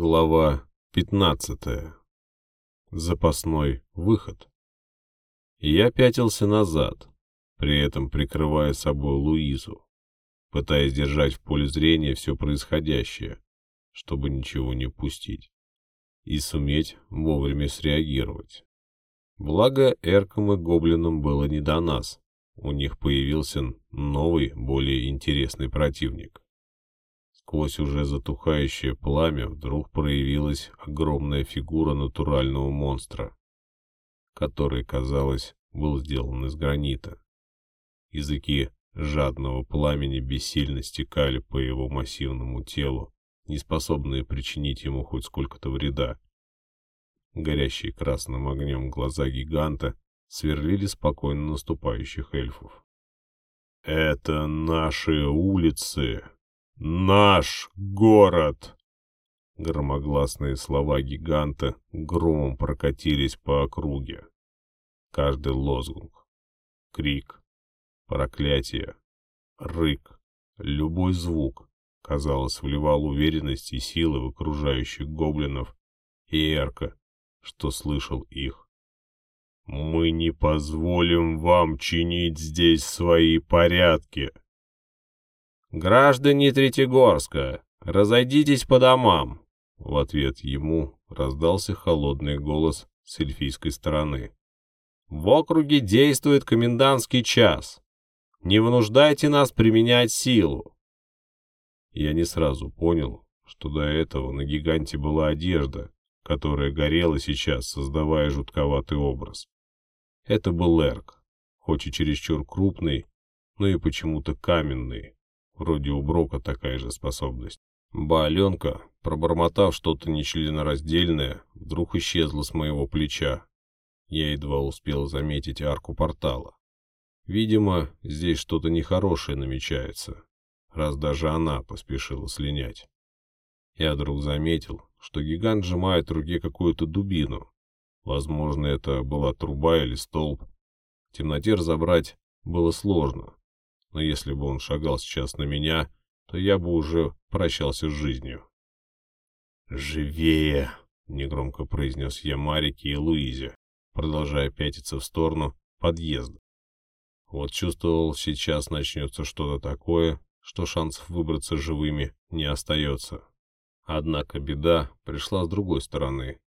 Глава 15. Запасной выход. Я пятился назад, при этом прикрывая собой Луизу, пытаясь держать в поле зрения все происходящее, чтобы ничего не пустить, и суметь вовремя среагировать. Благо, Эркам и Гоблинам было не до нас, у них появился новый, более интересный противник. Сквозь уже затухающее пламя вдруг проявилась огромная фигура натурального монстра, который, казалось, был сделан из гранита. Языки жадного пламени бессильно стекали по его массивному телу, не способные причинить ему хоть сколько-то вреда. Горящие красным огнем глаза гиганта сверлили спокойно наступающих эльфов. «Это наши улицы!» Наш город!» Громогласные слова гиганта громом прокатились по округе. Каждый лозунг, крик, проклятие, рык, любой звук, казалось, вливал уверенность и силы в окружающих гоблинов и Эрка, что слышал их. «Мы не позволим вам чинить здесь свои порядки!» «Граждане Третьегорска, разойдитесь по домам!» В ответ ему раздался холодный голос с эльфийской стороны. «В округе действует комендантский час. Не вынуждайте нас применять силу!» Я не сразу понял, что до этого на гиганте была одежда, которая горела сейчас, создавая жутковатый образ. Это был Эрк, хоть и чересчур крупный, но и почему-то каменный, Вроде у Брока такая же способность. Ба-Аленка, пробормотав что-то нечленораздельное, вдруг исчезла с моего плеча. Я едва успел заметить арку портала. Видимо, здесь что-то нехорошее намечается, раз даже она поспешила слинять. Я вдруг заметил, что гигант сжимает в руке какую-то дубину. Возможно, это была труба или столб. В темноте разобрать было сложно, но если бы он шагал сейчас на меня, то я бы уже прощался с жизнью. «Живее!» — негромко произнес я Марике и Луизе, продолжая пятиться в сторону подъезда. Вот чувствовал, сейчас начнется что-то такое, что шансов выбраться живыми не остается. Однако беда пришла с другой стороны.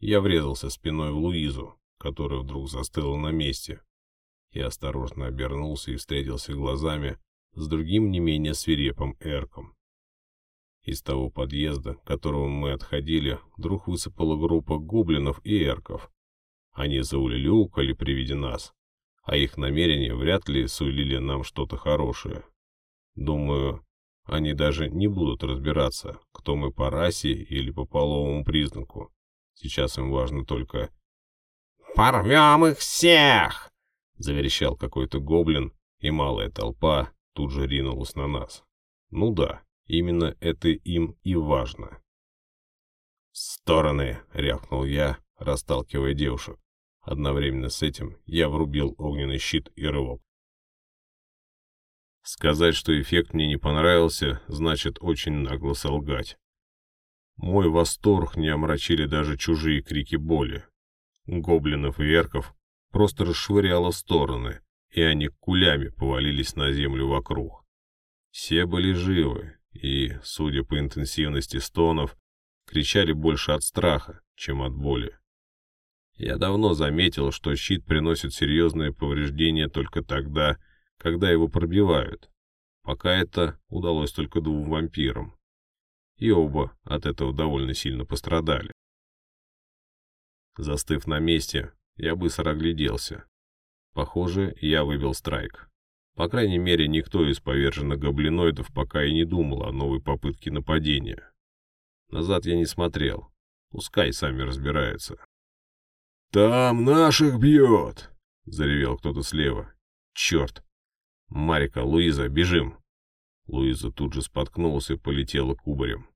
Я врезался спиной в Луизу, которая вдруг застыла на месте, я осторожно обернулся и встретился глазами с другим не менее свирепым эрком. Из того подъезда, к которому мы отходили, вдруг высыпала группа гоблинов и эрков. Они заулюлюкали при виде нас, а их намерения вряд ли сулили нам что-то хорошее. Думаю, они даже не будут разбираться, кто мы по расе или по половому признаку. Сейчас им важно только «Порвем их всех!» Заверещал какой-то гоблин, и малая толпа тут же ринулась на нас. Ну да, именно это им и важно. «Стороны!» — рявкнул я, расталкивая девушек. Одновременно с этим я врубил огненный щит и рывок. Сказать, что эффект мне не понравился, значит очень нагло солгать. Мой восторг не омрачили даже чужие крики боли. Гоблинов и эрков просто расшвыряло стороны, и они кулями повалились на землю вокруг. Все были живы и, судя по интенсивности стонов, кричали больше от страха, чем от боли. Я давно заметил, что щит приносит серьезные повреждения только тогда, когда его пробивают. Пока это удалось только двум вампирам. И оба от этого довольно сильно пострадали. Застыв на месте, я быстро огляделся. Похоже, я выбил страйк. По крайней мере, никто из поверженных гоблиноидов пока и не думал о новой попытке нападения. Назад я не смотрел. Пускай сами разбираются. «Там наших бьет!» — заревел кто-то слева. «Черт! Марика, Луиза, бежим!» Луиза тут же споткнулась и полетела кубарем.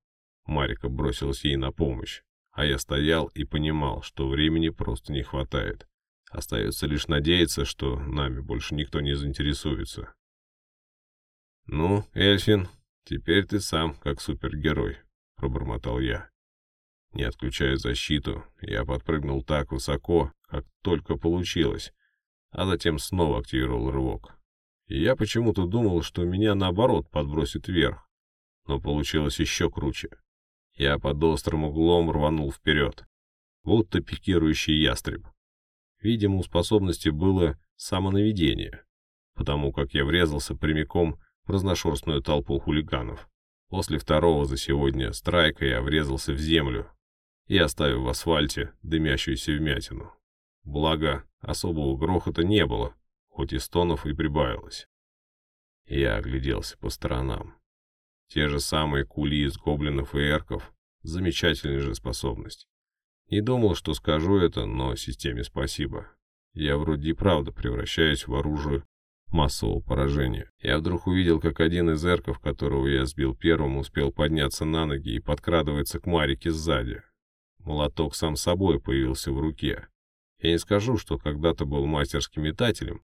Марика бросилась ей на помощь. А я стоял и понимал, что времени просто не хватает. Остается лишь надеяться, что нами больше никто не заинтересуется. «Ну, Эльфин, теперь ты сам как супергерой», — пробормотал я. Не отключая защиту, я подпрыгнул так высоко, как только получилось, а затем снова активировал рывок. И я почему-то думал, что меня наоборот подбросит вверх, но получилось еще круче. Я под острым углом рванул вперед, будто пикирующий ястреб. Видимо, у способности было самонаведение, потому как я врезался прямиком в разношерстную толпу хулиганов. После второго за сегодня страйка я врезался в землю и оставив в асфальте дымящуюся вмятину. Благо, особого грохота не было, хоть и стонов и прибавилось. Я огляделся по сторонам. Те же самые кули из гоблинов и эрков. Замечательная же способность. Не думал, что скажу это, но системе спасибо. Я вроде и правда превращаюсь в оружие массового поражения. Я вдруг увидел, как один из эрков, которого я сбил первым, успел подняться на ноги и подкрадывается к Марике сзади. Молоток сам собой появился в руке. Я не скажу, что когда-то был мастерским метателем,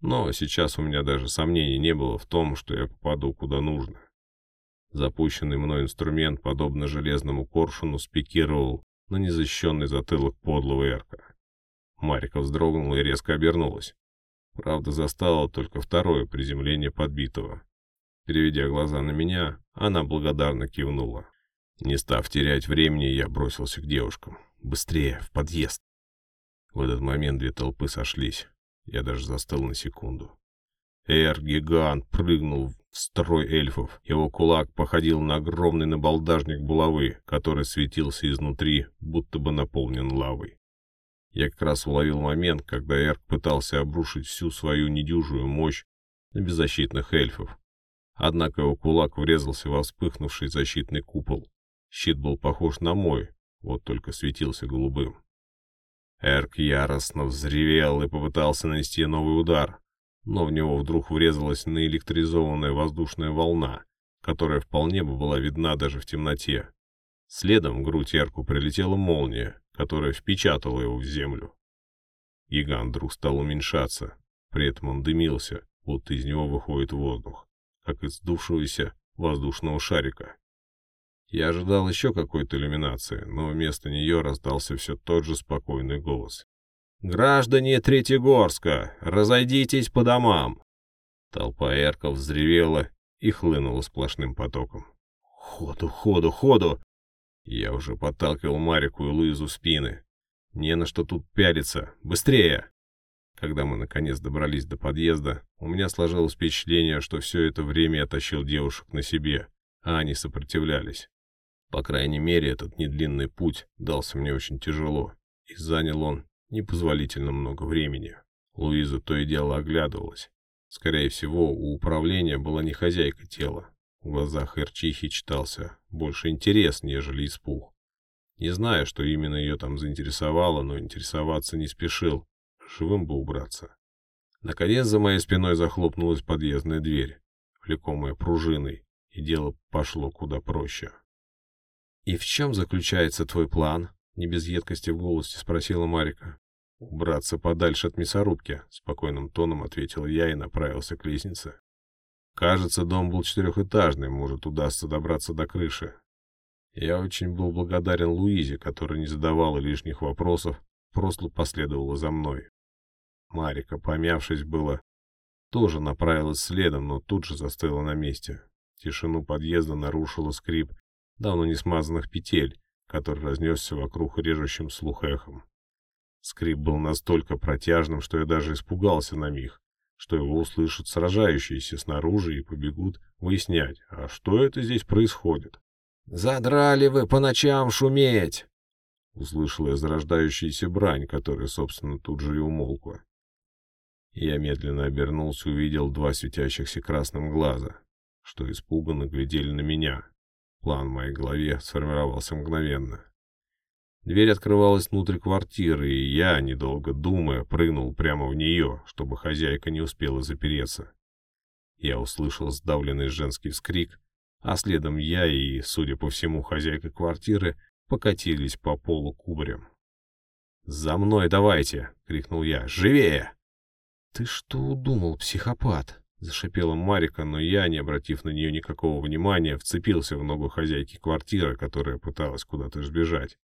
но сейчас у меня даже сомнений не было в том, что я попаду куда нужно. Запущенный мной инструмент, подобно железному коршуну, спикировал на незащищенный затылок подлого эрка. Марика вздрогнула и резко обернулась. Правда, застала только второе приземление подбитого. Переведя глаза на меня, она благодарно кивнула. Не став терять времени, я бросился к девушкам. «Быстрее, в подъезд!» В этот момент две толпы сошлись. Я даже застыл на секунду. Эр-гигант прыгнул строй эльфов. Его кулак походил на огромный набалдажник булавы, который светился изнутри, будто бы наполнен лавой. Я как раз уловил момент, когда Эрк пытался обрушить всю свою недюжую мощь на беззащитных эльфов. Однако его кулак врезался во вспыхнувший защитный купол. Щит был похож на мой, вот только светился голубым. Эрк яростно взревел и попытался нанести новый удар, но в него вдруг врезалась наэлектризованная воздушная волна, которая вполне бы была видна даже в темноте. Следом в грудь Эрку прилетела молния, которая впечатала его в землю. Гигант вдруг стал уменьшаться, при этом он дымился, будто из него выходит воздух, как из сдувшегося воздушного шарика. Я ожидал еще какой-то иллюминации, но вместо нее раздался все тот же спокойный голос. «Граждане Третьегорска, разойдитесь по домам!» Толпа эрков взревела и хлынула сплошным потоком. «Ходу, ходу, ходу!» Я уже подталкивал Марику и Луизу в спины. «Не на что тут пялиться! Быстрее!» Когда мы наконец добрались до подъезда, у меня сложилось впечатление, что все это время я тащил девушек на себе, а они сопротивлялись. По крайней мере, этот недлинный путь дался мне очень тяжело, и занял он непозволительно много времени. Луиза то и дело оглядывалась. Скорее всего, у управления была не хозяйка тела. В глазах Эрчихи читался больше интерес, нежели испуг. Не знаю, что именно ее там заинтересовало, но интересоваться не спешил. Живым бы убраться. Наконец за моей спиной захлопнулась подъездная дверь, влекомая пружиной, и дело пошло куда проще. «И в чем заключается твой план?» — не без едкости в голосе спросила Марика. «Убраться подальше от мясорубки», — спокойным тоном ответил я и направился к лестнице. Кажется, дом был четырехэтажный, может, удастся добраться до крыши. Я очень был благодарен Луизе, которая не задавала лишних вопросов, просто последовала за мной. Марика, помявшись было, тоже направилась следом, но тут же застыла на месте. Тишину подъезда нарушила скрип давно не смазанных петель, который разнесся вокруг режущим слух эхом. Скрип был настолько протяжным, что я даже испугался на миг, что его услышат сражающиеся снаружи и побегут выяснять, а что это здесь происходит. «Задрали вы по ночам шуметь!» Услышала я зарождающаяся брань, которая, собственно, тут же и умолкла. Я медленно обернулся и увидел два светящихся красным глаза, что испуганно глядели на меня. План в моей голове сформировался мгновенно. Дверь открывалась внутрь квартиры, и я, недолго думая, прыгнул прямо в нее, чтобы хозяйка не успела запереться. Я услышал сдавленный женский вскрик, а следом я и, судя по всему, хозяйка квартиры покатились по полу кубарем. «За мной давайте!» — крикнул я. «Живее!» «Ты что удумал, психопат?» Зашипела Марика, но я, не обратив на нее никакого внимания, вцепился в ногу хозяйки квартиры, которая пыталась куда-то сбежать.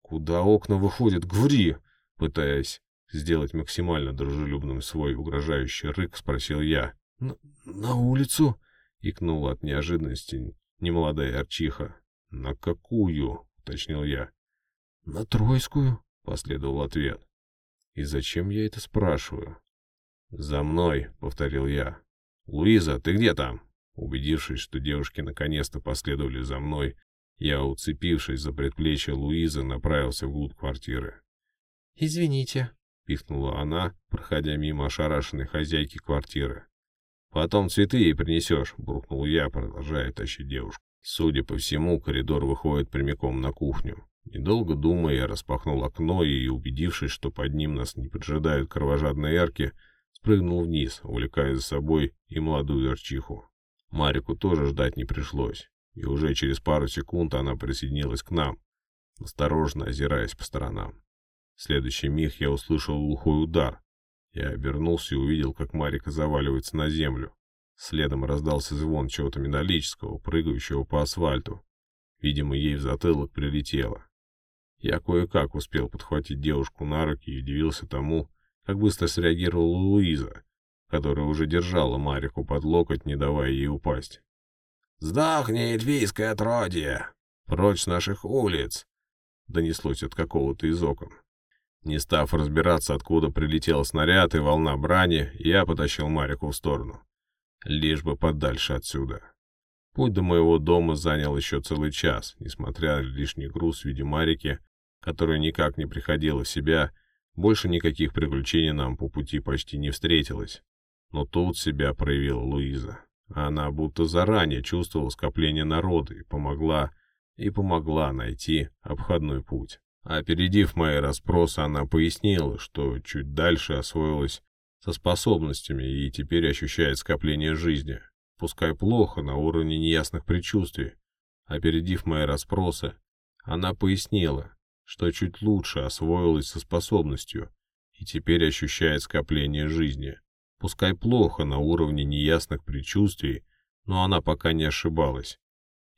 «Куда окна выходят? Говори!» Пытаясь сделать максимально дружелюбным свой угрожающий рык, спросил я. «На, на улицу?» — икнула от неожиданности немолодая арчиха. «На какую?» — уточнил я. «На Тройскую», — последовал ответ. «И зачем я это спрашиваю?» «За мной», — повторил я. «Луиза, ты где там?» Убедившись, что девушки наконец-то последовали за мной, я, уцепившись за предплечье Луизы, направился вглубь квартиры. «Извините», — пихнула она, проходя мимо ошарашенной хозяйки квартиры. «Потом цветы ей принесешь», — буркнул я, продолжая тащить девушку. Судя по всему, коридор выходит прямиком на кухню. Недолго думая, я распахнул окно и, убедившись, что под ним нас не поджидают кровожадные ярки, спрыгнул вниз, увлекая за собой и молодую арчиху. Марику тоже ждать не пришлось, и уже через пару секунд она присоединилась к нам, осторожно озираясь по сторонам. В следующий миг я услышал глухой удар. Я обернулся и увидел, как Марика заваливается на землю. Следом раздался звон чего-то металлического, прыгающего по асфальту. Видимо, ей в затылок прилетело. Я кое-как успел подхватить девушку на руки и удивился тому, как быстро среагировала Луиза, которая уже держала Марику под локоть, не давая ей упасть. «Сдохни, эльфийское отродье! Прочь с наших улиц!» донеслось от какого-то из окон. Не став разбираться, откуда прилетел снаряд и волна брани, я потащил Марику в сторону лишь бы подальше отсюда. Путь до моего дома занял еще целый час, несмотря на лишний груз в виде Марики, которая никак не приходила в себя, больше никаких приключений нам по пути почти не встретилось. Но тут себя проявила Луиза. Она будто заранее чувствовала скопление народа и помогла, и помогла найти обходной путь. Опередив мои расспросы, она пояснила, что чуть дальше освоилась со способностями и теперь ощущает скопление жизни. Пускай плохо, на уровне неясных предчувствий. Опередив мои расспросы, она пояснила, что чуть лучше освоилась со способностью и теперь ощущает скопление жизни. Пускай плохо на уровне неясных предчувствий, но она пока не ошибалась.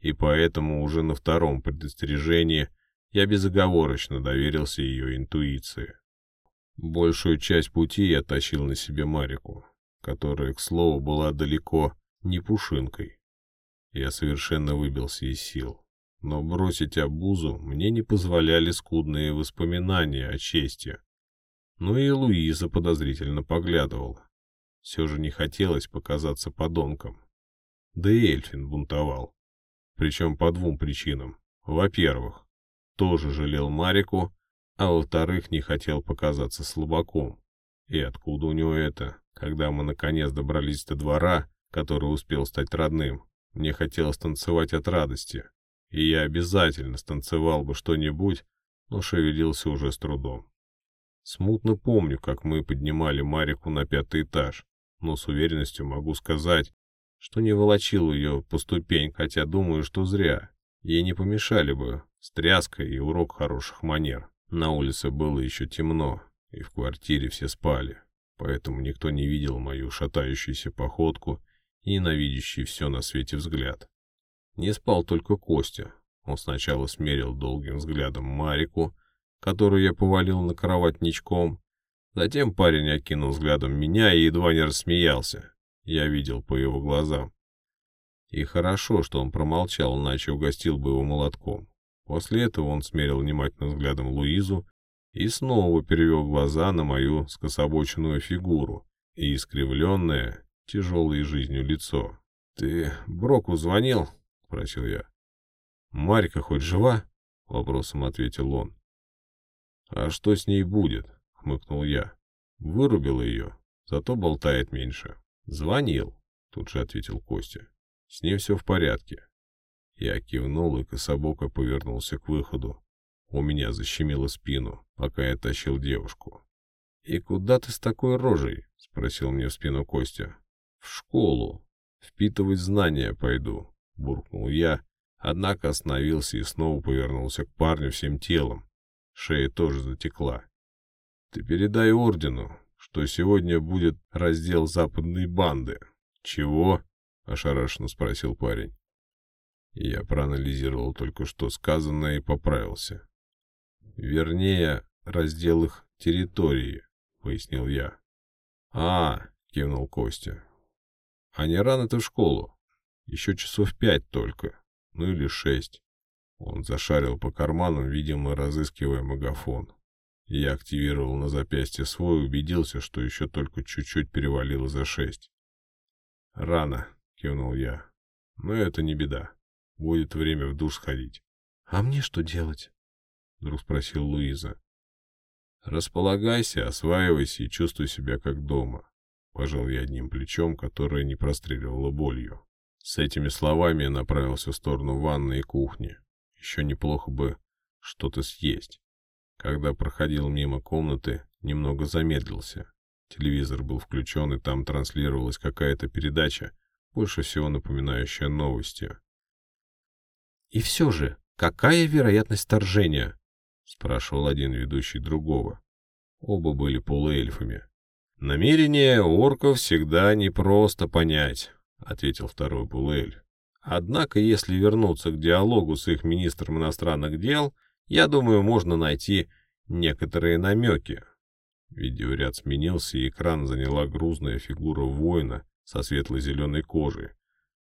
И поэтому уже на втором предостережении я безоговорочно доверился ее интуиции. Большую часть пути я тащил на себе Марику, которая, к слову, была далеко не пушинкой. Я совершенно выбился из сил, но бросить обузу мне не позволяли скудные воспоминания о чести. Ну и Луиза подозрительно поглядывала. Все же не хотелось показаться подонком. Да и Эльфин бунтовал. Причем по двум причинам. Во-первых, тоже жалел Марику, а во-вторых, не хотел показаться слабаком. И откуда у него это? Когда мы наконец добрались до двора, который успел стать родным, мне хотелось танцевать от радости. И я обязательно станцевал бы что-нибудь, но шевелился уже с трудом. Смутно помню, как мы поднимали Марику на пятый этаж, но с уверенностью могу сказать, что не волочил ее по ступень, хотя думаю, что зря. Ей не помешали бы стряска и урок хороших манер. На улице было еще темно, и в квартире все спали, поэтому никто не видел мою шатающуюся походку и ненавидящий все на свете взгляд. Не спал только Костя. Он сначала смерил долгим взглядом Марику, которую я повалил на кровать ничком. Затем парень окинул взглядом меня и едва не рассмеялся. Я видел по его глазам. И хорошо, что он промолчал, иначе угостил бы его молотком. После этого он смерил внимательным взглядом Луизу и снова перевел глаза на мою скособоченную фигуру и искривленное, тяжелой жизнью лицо. — Ты Броку звонил? — спросил я. — Марька хоть жива? — вопросом ответил он. — А что с ней будет? — хмыкнул я. — Вырубил ее, зато болтает меньше. — Звонил, — тут же ответил Костя. — С ней все в порядке. Я кивнул и кособоко повернулся к выходу. У меня защемило спину, пока я тащил девушку. «И куда ты с такой рожей?» — спросил мне в спину Костя. «В школу. Впитывать знания пойду», — буркнул я, однако остановился и снова повернулся к парню всем телом. Шея тоже затекла. «Ты передай ордену, что сегодня будет раздел западной банды. Чего? ошарашенно спросил парень. Я проанализировал только что сказанное и поправился. Вернее, раздел их территории, пояснил я. А, кивнул Костя. А не рано ты в школу? Еще часов пять только, ну или шесть. Он зашарил по карманам, видимо, разыскивая магафон. Я активировал на запястье свой и убедился, что еще только чуть-чуть перевалило за шесть. «Рано», — кивнул я. «Но это не беда. Будет время в душ сходить. — А мне что делать? — вдруг спросил Луиза. — Располагайся, осваивайся и чувствуй себя как дома. Пожал я одним плечом, которое не простреливало болью. С этими словами я направился в сторону ванной и кухни. Еще неплохо бы что-то съесть. Когда проходил мимо комнаты, немного замедлился. Телевизор был включен, и там транслировалась какая-то передача, больше всего напоминающая новости. И все же, какая вероятность вторжения? Спрашивал один ведущий другого. Оба были полуэльфами. Намерение орков всегда непросто понять, ответил второй полуэльф. Однако, если вернуться к диалогу с их министром иностранных дел, я думаю, можно найти некоторые намеки. Видеоряд сменился, и экран заняла грузная фигура воина со светло-зеленой кожей.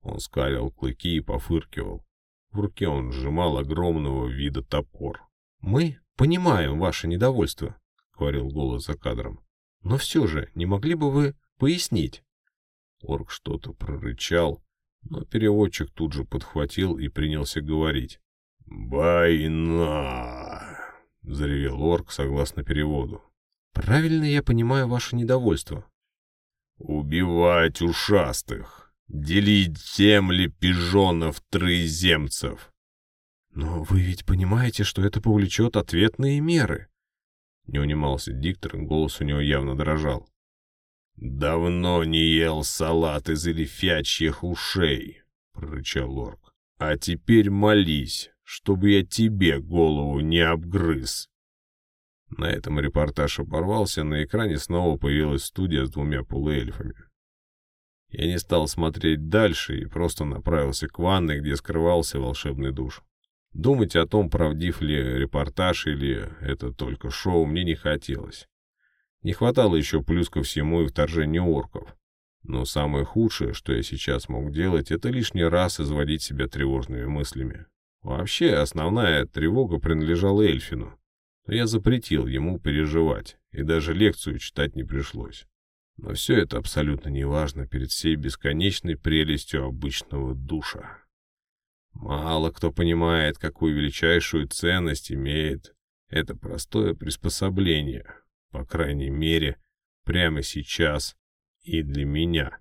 Он скалил клыки и пофыркивал. В руке он сжимал огромного вида топор. «Мы понимаем ваше недовольство», — говорил голос за кадром. «Но все же, не могли бы вы пояснить?» Орк что-то прорычал, но переводчик тут же подхватил и принялся говорить. «Война!» — заревел орк согласно переводу. «Правильно я понимаю ваше недовольство?» «Убивать ушастых!» делить земли пижонов-троеземцев. Но вы ведь понимаете, что это повлечет ответные меры. Не унимался диктор, голос у него явно дрожал. «Давно не ел салат из эльфячьих ушей», — прорычал орк. «А теперь молись, чтобы я тебе голову не обгрыз». На этом репортаж оборвался, на экране снова появилась студия с двумя полуэльфами. Я не стал смотреть дальше и просто направился к ванной, где скрывался волшебный душ. Думать о том, правдив ли репортаж или это только шоу, мне не хотелось. Не хватало еще плюс ко всему и вторжения орков. Но самое худшее, что я сейчас мог делать, это лишний раз изводить себя тревожными мыслями. Вообще, основная тревога принадлежала Эльфину. Но я запретил ему переживать, и даже лекцию читать не пришлось. Но все это абсолютно неважно перед всей бесконечной прелестью обычного душа. Мало кто понимает, какую величайшую ценность имеет это простое приспособление, по крайней мере, прямо сейчас и для меня.